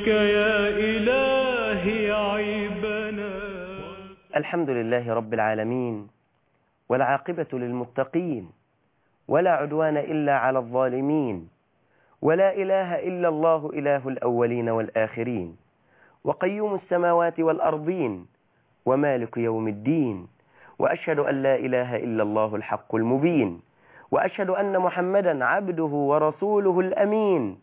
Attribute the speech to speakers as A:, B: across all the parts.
A: يا إلهي عيبنا.
B: الحمد لله رب العالمين والعاقبة للمتقين ولا عدوان إلا على الظالمين ولا إله إلا الله إله الأولين والآخرين وقيوم السماوات والأرضين ومالك يوم الدين وأشهد أن لا إله إلا الله الحق المبين وأشهد أن محمدا عبده ورسوله الأمين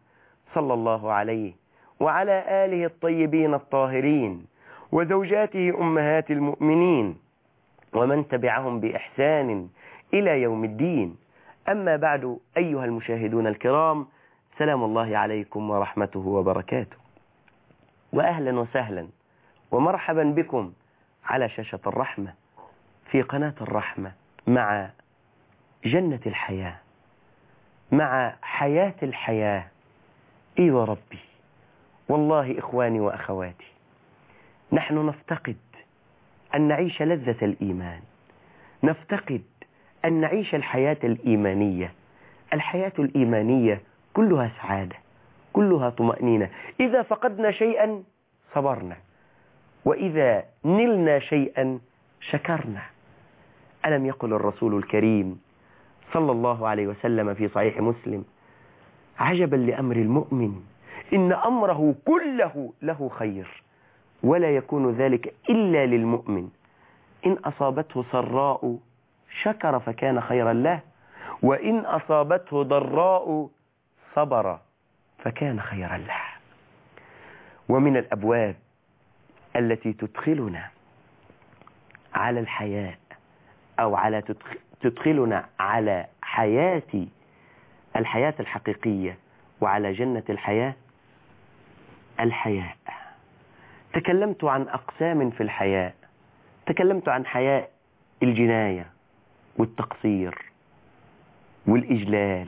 B: صلى الله عليه وعلى آله الطيبين الطاهرين وزوجاته أمهات المؤمنين ومن تبعهم بإحسان إلى يوم الدين. أما بعد أيها المشاهدون الكرام سلام الله عليكم ورحمته وبركاته. وأهلا وسهلا ومرحبا بكم على شاشة الرحمة في قناة الرحمة مع جنة الحياة مع حياة الحياة. إيوة ربي. والله إخواني وأخواتي نحن نفتقد أن نعيش لذة الإيمان نفتقد أن نعيش الحياة الإيمانية. الحياة الإيمانية كلها سعادة كلها طمأنينة. إذا فقدنا شيئا صبرنا وإذا نلنا شيئا شكرنا. ألم يقل الرسول الكريم صلى الله عليه وسلم في صحيح مسلم عجبا لأمر المؤمن إن أمره كله له خير ولا يكون ذلك إلا للمؤمن. إن أصابته سراء شكر فكان خيرا له وإن أصابته ضراء صبر فكان خيرا له. ومن الأبواب التي تدخلنا على الحياة أو على تدخلنا على حياة الحياة الحقيقية وعلى جنة الحياة الحياء. تكلمت عن أقسام في الحياء. تكلمت عن حياء الجناية والتقصير والإجلال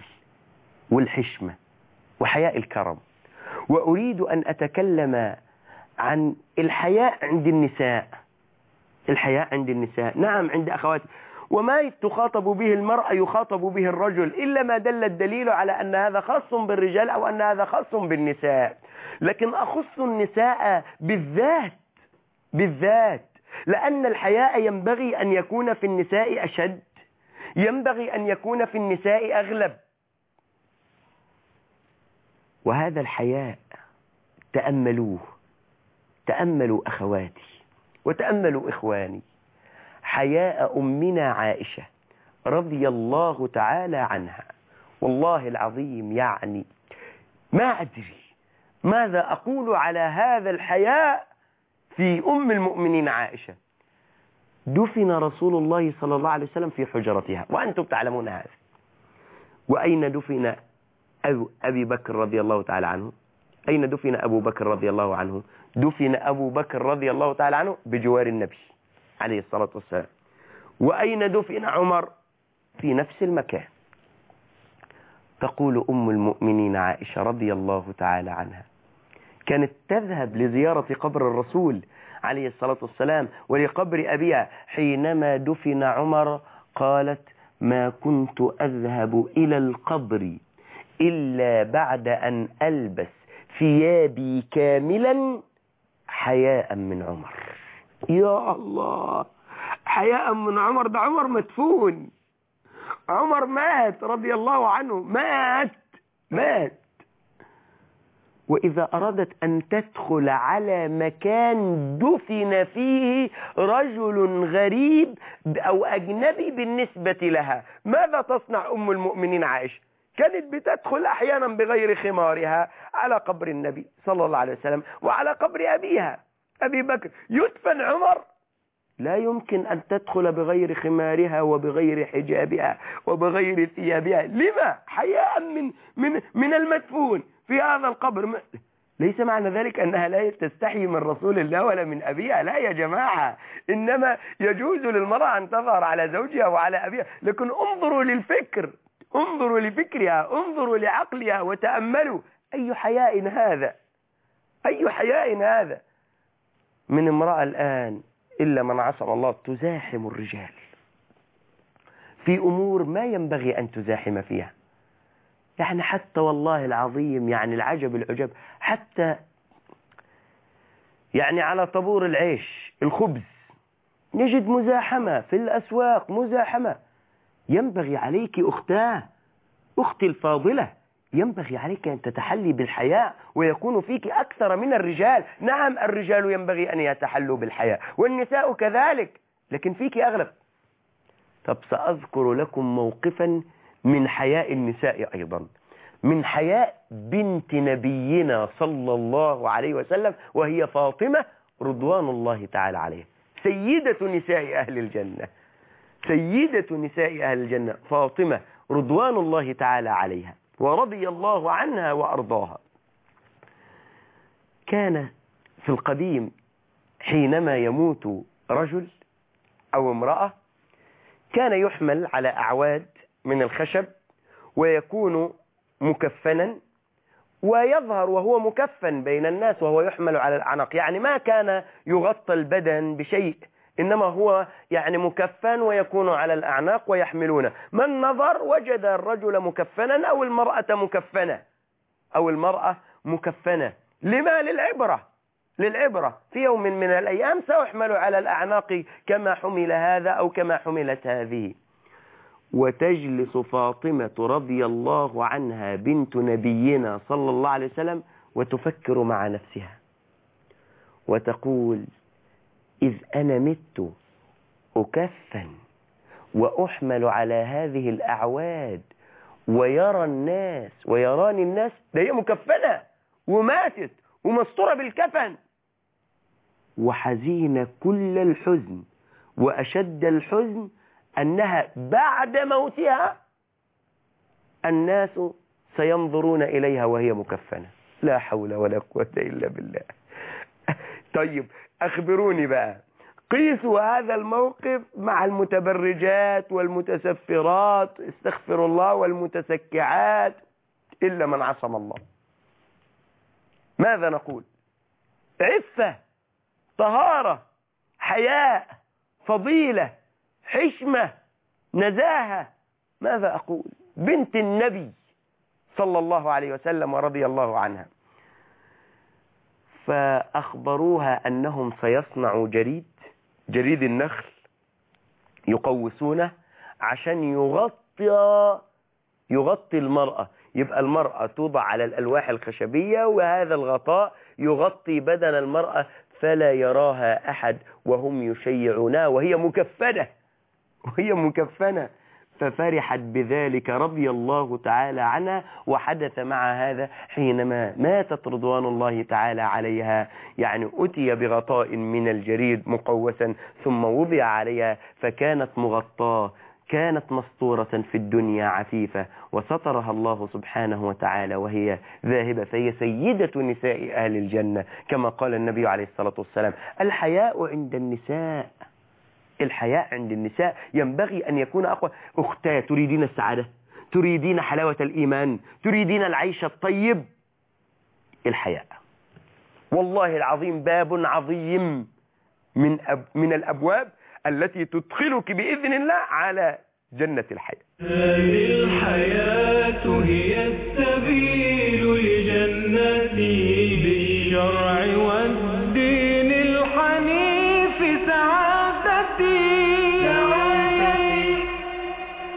B: والحشمة وحياء الكرم. وأريد أن أتكلم عن الحياء عند النساء. الحياء عند النساء. نعم عند أخواتي. وما تخاطب به المرأة يخاطب به الرجل إلا ما دل الدليل على أن هذا خاص بالرجال أو أن هذا خاص بالنساء. لكن أخص النساء بالذات بالذات. لأن الحياء ينبغي أن يكون في النساء أشد. ينبغي أن يكون في النساء أغلب. وهذا الحياء تأملوه. تأملوا أخواتي. وتأملوا إخواني. حياء أمنا عائشة رضي الله تعالى عنها. والله العظيم يعني ما أدري ماذا أقول على هذا الحياء في أم المؤمنين عائشة. دفن رسول الله صلى الله عليه وسلم في حجرتها. وأنتم تعلمون هذا. وأين دفن أبي بكر رضي الله تعالى عنه؟ أين دفن أبو بكر رضي الله عنه؟ دفن أبو بكر رضي الله تعالى عنه بجوار النبي. عليه الصلاة والسلام. وأين دفن عمر؟ في نفس المكان. تقول أم المؤمنين عائشة رضي الله تعالى عنها كانت تذهب لزيارة قبر الرسول عليه الصلاة والسلام ولقبر أبيها حينما دفن عمر قالت ما كنت أذهب إلى القبر إلا بعد أن ألبس ثيابي كاملا حياء من عمر. يا الله حياء من عمر ده عمر مدفون. عمر مات رضي الله عنه مات مات. وإذا أرادت أن تدخل على مكان دفن فيه رجل غريب أو أجنبي بالنسبة لها ماذا تصنع أم المؤمنين عائشة؟ كانت بتدخل أحيانا بغير خمارها على قبر النبي صلى الله عليه وسلم وعلى قبر أبيها. أبي بكر. يدفن عمر. لا يمكن أن تدخل بغير خمارها وبغير حجابها وبغير ثيابها. لما؟ حياء من, من, من المدفون في هذا القبر. ليس معنى ذلك أنها لا تستحي من رسول الله ولا من أبيها. لا يا جماعة. إنما يجوز للمرأة أن تظهر على زوجها وعلى أبيها. لكن انظروا للفكر. انظروا لفكرها. انظروا لعقلها وتأملوا. أي حياء هذا؟ أي حياء هذا؟ من امرأة الآن إلا من عصم الله تزاحم الرجال. في أمور ما ينبغي أن تزاحم فيها. يعني حتى والله العظيم يعني العجب العجب حتى يعني على طابور العيش الخبز. نجد مزاحمة في الأسواق مزاحمة. ينبغي عليك أختاه أختي الفاضلة ينبغي عليك أن تتحلي بالحياء ويكون فيك أكثر من الرجال. نعم الرجال ينبغي أن يتحلوا بالحياء والنساء كذلك لكن فيك أغلب. طب سأذكر لكم موقفا من حياء النساء أيضا. من حياء بنت نبينا صلى الله عليه وسلم وهي فاطمة رضوان الله تعالى عليها سيدة نساء أهل الجنة. سيدة نساء أهل الجنة فاطمة رضوان الله تعالى عليها. ورضي الله عنها وأرضاها. كان في القديم حينما يموت رجل أو امرأة كان يحمل على أعواد من الخشب ويكون مكفنا ويظهر وهو مكفن بين الناس وهو يحمل على الأعناق. يعني ما كان يغطى البدن بشيء إنما هو يعني مكفن ويكون على الأعناق ويحملونه. من نظر وجد الرجل مكفنا أو المرأة مكفنة. أو المرأة مكفنة. لما؟ للعبرة. للعبرة. في يوم من الأيام سأحمل على الأعناق كما حمل هذا أو كما حملت هذه. وتجلس فاطمة رضي الله عنها بنت نبينا صلى الله عليه وسلم وتفكر مع نفسها. وتقول إذ أنا مت أكفن وأحمل على هذه الأعواد ويرى الناس ويراني الناس ده هي مكفنة وماتت ومسطورة بالكفن. وحزين كل الحزن وأشد الحزن أنها بعد موتها الناس سينظرون إليها وهي مكفنة. لا حول ولا قوة إلا بالله. طيب أخبروني بقى. قيسوا هذا الموقف مع المتبرجات والمتسفرات استغفر الله والمتسكعات إلا من عصم الله. ماذا نقول؟ عفة طهارة حياء فضيلة حشمة نزاهة. ماذا أقول؟ بنت النبي صلى الله عليه وسلم ورضي الله عنها. فأخبروها أنهم سيصنعوا جريد جريد النخل يقوسونه عشان يغطي يغطي المرأة. يبقى المرأة توضع على الألواح الخشبية وهذا الغطاء يغطي بدن المرأة فلا يراها أحد وهم يشيعونها وهي مكفنة وهي مكفنة. ففرحت بذلك رضي الله تعالى عنها وحدث مع هذا حينما ماتت رضوان الله تعالى عليها. يعني أتي بغطاء من الجريد مقوسا ثم وضع عليها فكانت مغطاة كانت مسطورة في الدنيا عفيفة وسترها الله سبحانه وتعالى وهي ذاهبة فهي سيدة نساء أهل الجنة كما قال النبي عليه الصلاة والسلام الحياء عند النساء. الحياء عند النساء ينبغي أن يكون أقوى. أختاه تريدين السعادة؟ تريدين حلاوة الإيمان؟ تريدين العيش الطيب؟ الحياء والله العظيم باب عظيم من أب من الأبواب التي تدخلك بإذن الله على جنة الحياة.
A: هذه الحياة هي السبيل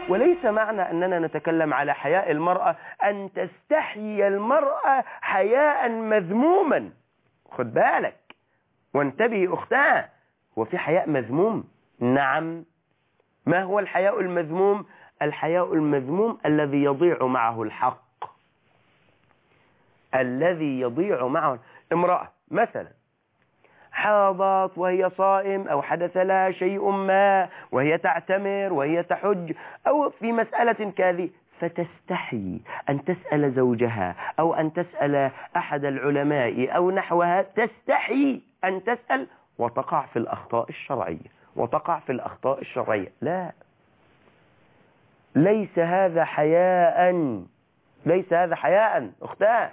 B: وليس معنى أننا نتكلم على حياء المرأة أن تستحيي المرأة حياء مذموما. خد بالك. وانتبهي أختها هو في حياء مذموم. نعم. ما هو الحياء المذموم؟ الحياء المذموم الذي يضيع معه الحق. الذي يضيع معه امرأة مثلا حاضت وهي صائم أو حدث لها شيء ما وهي تعتمر وهي تحج أو في مسألة كذي فتستحي أن تسأل زوجها أو أن تسأل أحد العلماء أو نحوها تستحي أن تسأل وتقع في الأخطاء الشرعية وتقع في الأخطاء الشرعية. لا. ليس هذا حياء. ليس هذا حياء. أختاه.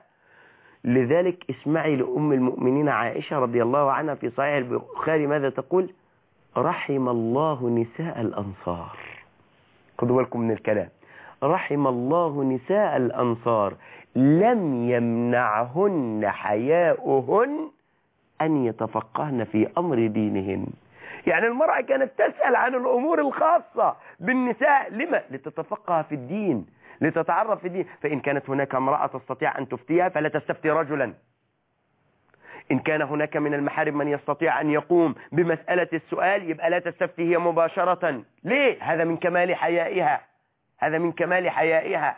B: لذلك اسمعي لأم المؤمنين عائشة رضي الله عنها في صحيح البخاري ماذا تقول؟ رحم الله نساء الأنصار. خذوا بالكم من الكلام. رحم الله نساء الأنصار. لم يمنعهن حياؤهن أن يتفقهن في أمر دينهن. يعني المرأة كانت تسأل عن الأمور الخاصة بالنساء. لما؟ لتتفقه في الدين. لتتعرف في الدين فإن كانت هناك امرأة تستطيع أن تفتيها فلا تستفتي رجلا. إن كان هناك من المحارم من يستطيع أن يقوم بمسألة السؤال يبقى لا تستفتي هي مباشرة. ليه؟ هذا من كمال حيائها. هذا من كمال حيائها.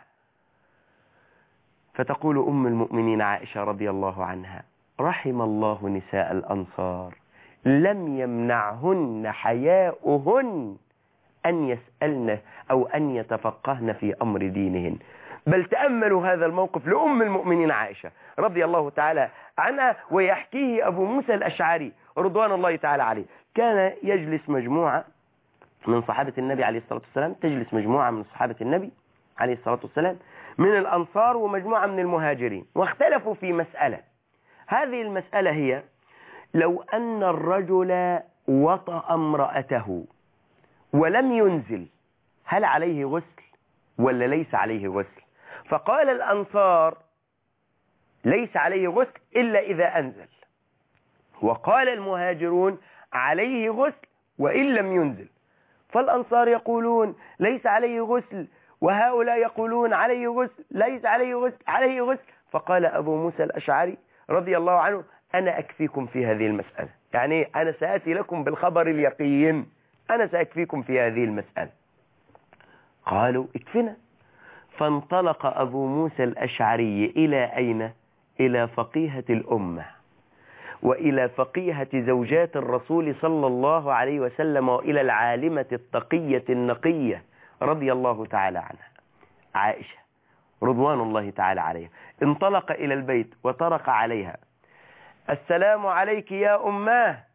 B: فتقول أم المؤمنين عائشة رضي الله عنها رحم الله نساء الأنصار لم يمنعهن حياؤهن. أن يسألن أو أن يتفقهن في أمر دينهن. بل تأملوا هذا الموقف لأم المؤمنين عائشة رضي الله تعالى عنها ويحكيه أبو موسى الأشعري رضوان الله تعالى عليه. كان يجلس مجموعة من صحابة النبي عليه الصلاة والسلام تجلس مجموعة من صحابة النبي عليه الصلاة والسلام من الأنصار ومجموعة من المهاجرين واختلفوا في مسألة. هذه المسألة هي لو أن الرجل وطأ امرأته ولم ينزل. هل عليه غسل ولا ليس عليه غسل؟ فقال الأنصار ليس عليه غسل إلا إذا أنزل. وقال المهاجرون عليه غسل وإن لم ينزل. فالأنصار يقولون ليس عليه غسل. وهؤلاء يقولون عليه غسل ليس عليه غسل عليه غسل. فقال أبو موسى الأشعري رضي الله عنه أنا أكفيكم في هذه المسألة. يعني أنا سآتي لكم بالخبر اليقين. أنا سأكفيكم في هذه المسألة. قالوا اكفنا. فانطلق أبو موسى الأشعري إلى أين؟ إلى فقيهة الأمة وإلى فقيهة زوجات الرسول صلى الله عليه وسلم وإلى العالمة التقية النقية رضي الله تعالى عنها. عائشة رضوان الله تعالى عليها. انطلق إلى البيت وطرق عليها. السلام عليك يا أماه.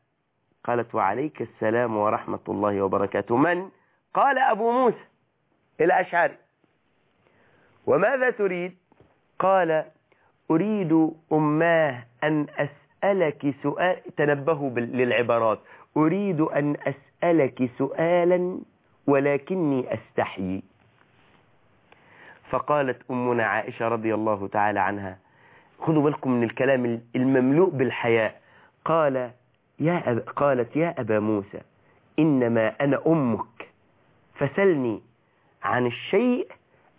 B: قالت وعليك السلام ورحمة الله وبركاته. من؟ قال أبو موسى الأشعري. وماذا تريد؟ قال أريد أماه أن أسألك سؤال تنبهوا للعبارات. أريد أن أسألك سؤالا ولكني أستحيي. فقالت أمنا عائشة رضي الله تعالى عنها خذوا بالكم من الكلام المملوء بالحياء. قال يا أب... قالت يا أبا موسى إنما أنا أمك. فسلني عن الشيء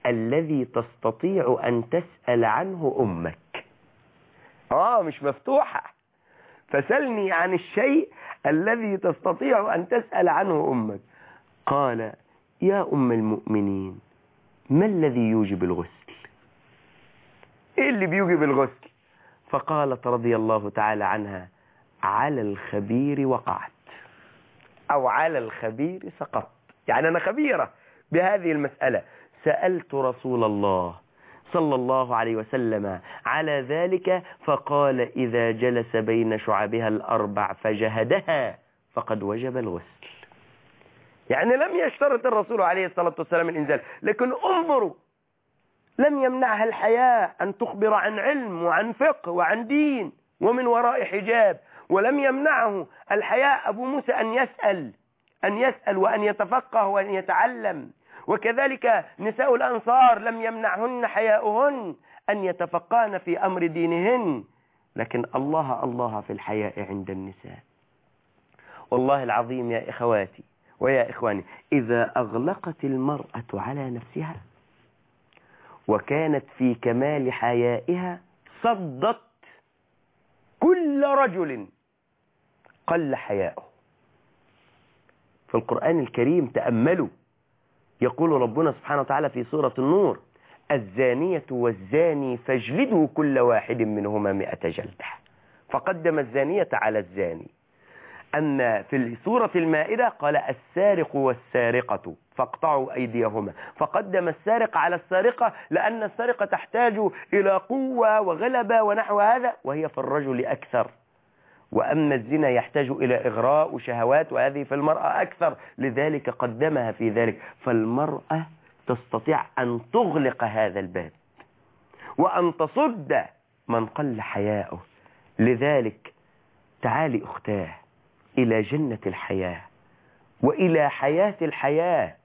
B: الذي تستطيع أن تسأل عنه أمك. آه مش مفتوحة. فسلني عن الشيء الذي تستطيع أن تسأل عنه أمك. قال يا أم المؤمنين ما الذي يوجب الغسل؟ إيه اللي بيوجب الغسل؟ فقالت رضي الله تعالى عنها على الخبير وقعت. أو على الخبير سقطت يعني أنا خبيرة بهذه المسألة. سألت رسول الله صلى الله عليه وسلم على ذلك فقال إذا جلس بين شعبها الأربع فجهدها فقد وجب الغسل. يعني لم يشترط الرسول عليه الصلاة والسلام الإنزال لكن انظروا لم يمنعها الحياة أن تخبر عن علم وعن فقه وعن دين ومن وراء حجاب. ولم يمنعه. الحياء أبو موسى أن يسأل أن يسأل وأن يتفقه وأن يتعلم. وكذلك نساء الأنصار لم يمنعهن حياؤهن أن يتفقهن في أمر دينهن. لكن الله الله في الحياء عند النساء. والله العظيم يا إخواتي ويا إخواني إذا أغلقت المرأة على نفسها وكانت في كمال حيائها صدت كل رجل قل حياؤه. في القرآن الكريم تأملوا. يقول ربنا سبحانه وتعالى في سورة النور الزانية والزاني فاجلدوا كل واحد منهما مئة جلدة. فقدم الزانية على الزاني. أن في سورة المائدة قال السارق والسارقة فاقطعوا أيديهما. فقدم السارق على السارقة لأن السارقة تحتاج إلى قوة وغلبة ونحو هذا وهي في الرجل أكثر. وأما الزنا يحتاج إلى إغراء وشهوات وهذه في المرأة أكثر. لذلك قدمها في ذلك. فالمرأة تستطيع أن تغلق هذا الباب وأن تصد من قل حياؤه. لذلك تعالي أختاه إلى جنة الحياة وإلى حياة الحياة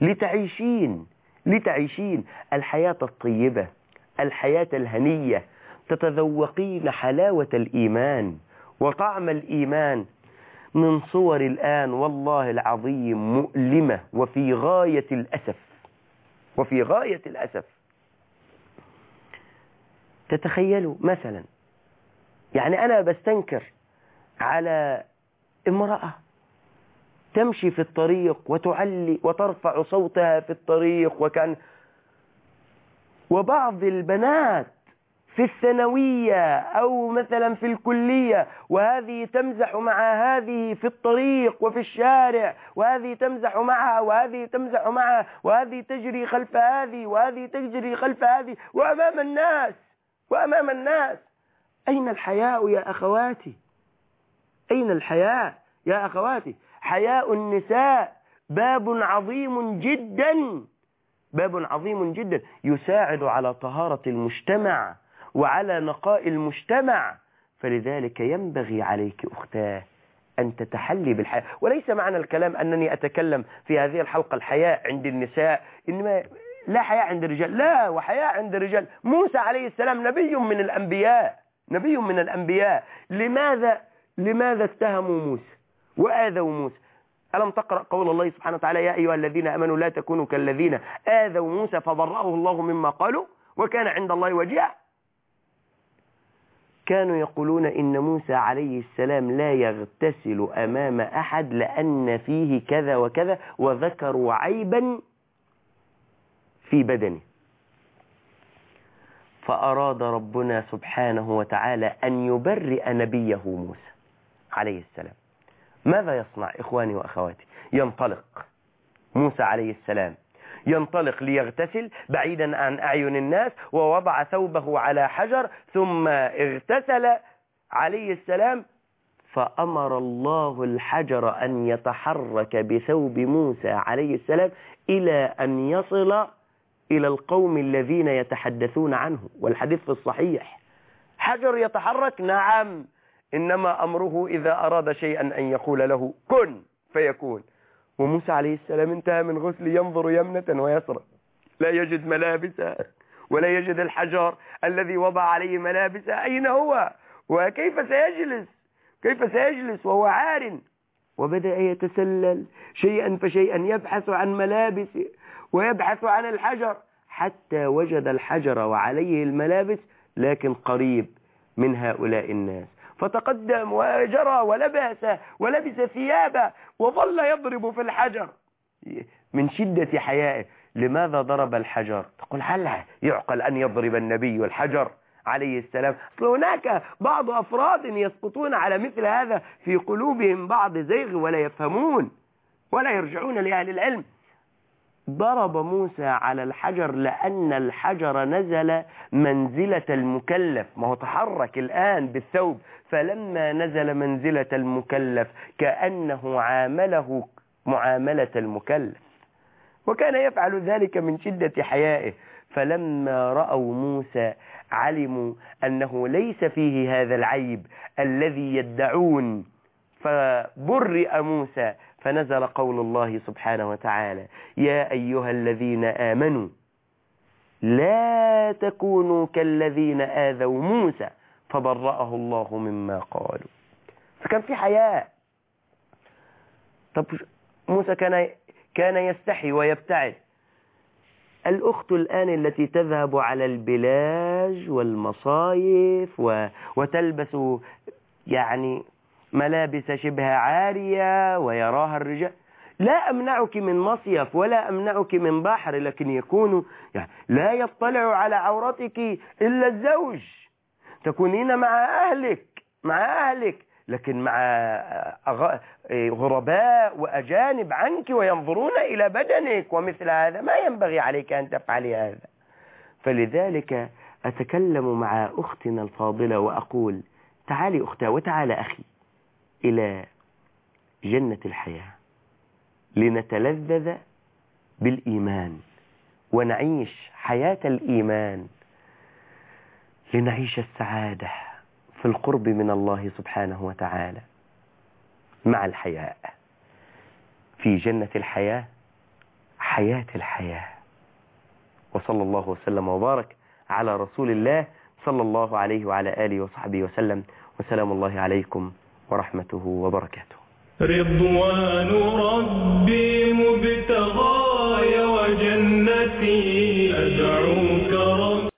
B: لتعيشين لتعيشين الحياة الطيبة الحياة الهنية تتذوقين حلاوة الإيمان. وطعم الإيمان من صور الآن والله العظيم مؤلمة وفي غاية الأسف وفي غاية الأسف. تتخيلوا مثلا يعني أنا بستنكر على امرأة تمشي في الطريق وتعلي وترفع صوتها في الطريق وكان وبعض البنات في الثانوية أو مثلا في الكلية وهذه تمزح مع هذه في الطريق وفي الشارع وهذه تمزح معها وهذه تمزح معها وهذه تجري خلف هذه وهذه تجري خلف هذه وأمام الناس وأمام الناس. أين الحياء يا أخواتي؟ أين الحياء يا أخواتي؟ حياء النساء باب عظيم جدا باب عظيم جدا يساعد على طهارة المجتمع. وعلى نقاء المجتمع فلذلك ينبغي عليك أختاه أن تتحلي بالحياء وليس معنى الكلام أنني أتكلم في هذه الحلقة الحياء عند النساء إنما لا حياء عند الرجال. لا وحياء عند الرجال. موسى عليه السلام نبي من الأنبياء نبي من الأنبياء. لماذا؟ لماذا اتهموا موسى وآذوا موسى؟ ألم تقرأ قول الله سبحانه وتعالى يا أيها الذين أمنوا لا تكونوا كالذين آذوا موسى فضرأه الله مما قالوا وكان عند الله وجيها كانوا يقولون إن موسى عليه السلام لا يغتسل أمام أحد لأن فيه كذا وكذا وذكروا عيبا في بدنه. فأراد ربنا سبحانه وتعالى أن يبرئ نبيه موسى عليه السلام. ماذا يصنع إخواني وأخواتي؟ ينطلق موسى عليه السلام. ينطلق ليغتسل بعيدا عن أعين الناس ووضع ثوبه على حجر ثم اغتسل. عليه السلام فأمر الله الحجر أن يتحرك بثوب موسى عليه السلام إلى أن يصل إلى القوم الذين يتحدثون عنه. والحديث في الصحيح. حجر يتحرك؟ نعم. إنما أمره إذا أراد شيئا أن يقول له كن فيكون. وموسى عليه السلام انتهى من غسل ينظر يمنة ويسرى. لا يجد ملابسه ولا يجد الحجر الذي وضع عليه ملابسه أين هو؟ وكيف سيجلس؟ كيف سيجلس وهو عار؟ وبدأ يتسلل. شيئا فشيئا يبحث عن ملابسه ويبحث عن الحجر. حتى وجد الحجر وعليه الملابس لكن قريب من هؤلاء الناس. فتقدم وجرى ولبس ولبس ثيابه وظل يضرب في الحجر. من شدة حيائه لماذا ضرب الحجر؟ تقول هل يعقل أن يضرب النبي الحجر عليه السلام؟ هناك بعض أفراد يسقطون على مثل هذا في قلوبهم بعض زيغ ولا يفهمون ولا يرجعون لأهل العلم. ضرب موسى على الحجر لأن الحجر نزل منزلة المكلف. ما هو تحرك الآن بالثوب فلما نزل منزلة المكلف كأنه عامله معاملة المكلف. وكان يفعل ذلك من شدة حيائه. فلما رأوا موسى علموا أنه ليس فيه هذا العيب الذي يدعون. فبرئ موسى فنزل قول الله سبحانه وتعالى يا أيها الذين آمنوا لا تكونوا كالذين آذوا موسى فبرأه الله مما قالوا. فكان في حياء. طب موسى كان كان يستحي ويبتعد. الأخت الآن التي تذهب على البلاج والمصايف و... وتلبس يعني ملابس شبه عارية ويراها الرجال. لا أمنعك من مصيف ولا أمنعك من بحر لكن يكون يعني لا يطلع على عورتك إلا الزوج. تكونين مع أهلك مع أهلك لكن مع غرباء وأجانب عنك وينظرون إلى بدنك ومثل هذا ما ينبغي عليك أن تفعلي هذا. فلذلك أتكلم مع أختنا الفاضلة وأقول تعالي أختها وتعالى أخي. إلى جنة الحياة لنتلذذ بالإيمان ونعيش حياة الإيمان لنعيش السعادة في القرب من الله سبحانه وتعالى مع الحياء في جنة الحياة حياة الحياة. وصلى الله وسلم وبارك على رسول الله صلى الله عليه وعلى آله وصحبه وسلم. وسلام الله عليكم ورحمته وبركاته.
A: رضوان ربي مبتغاي